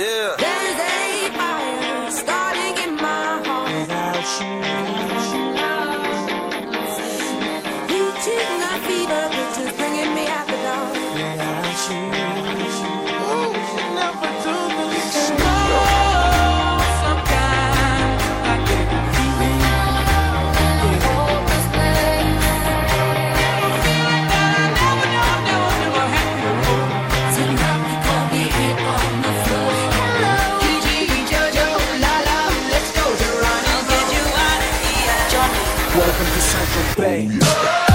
Yeah. There's a fire starting in my heart without you. Michael Bay.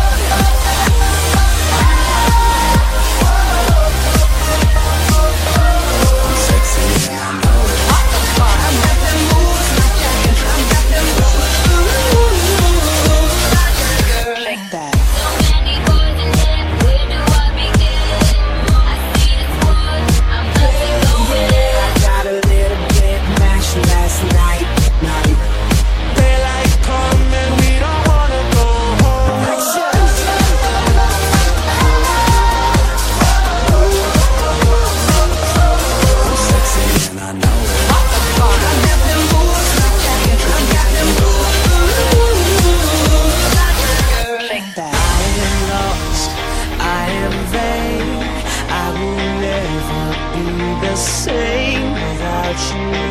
same without you.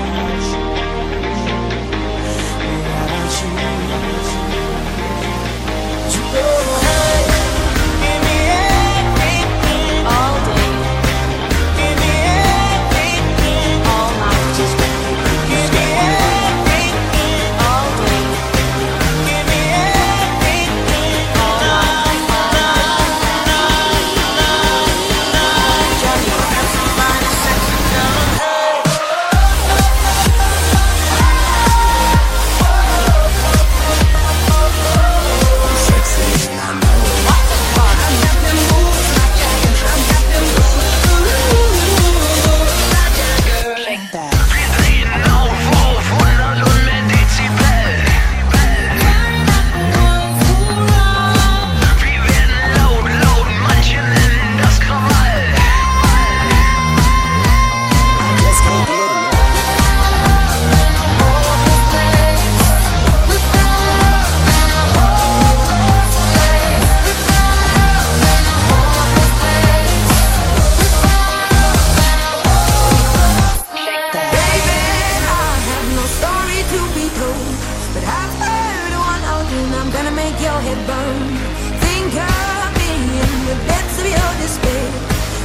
Think of me in the depths of your despair,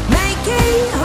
making.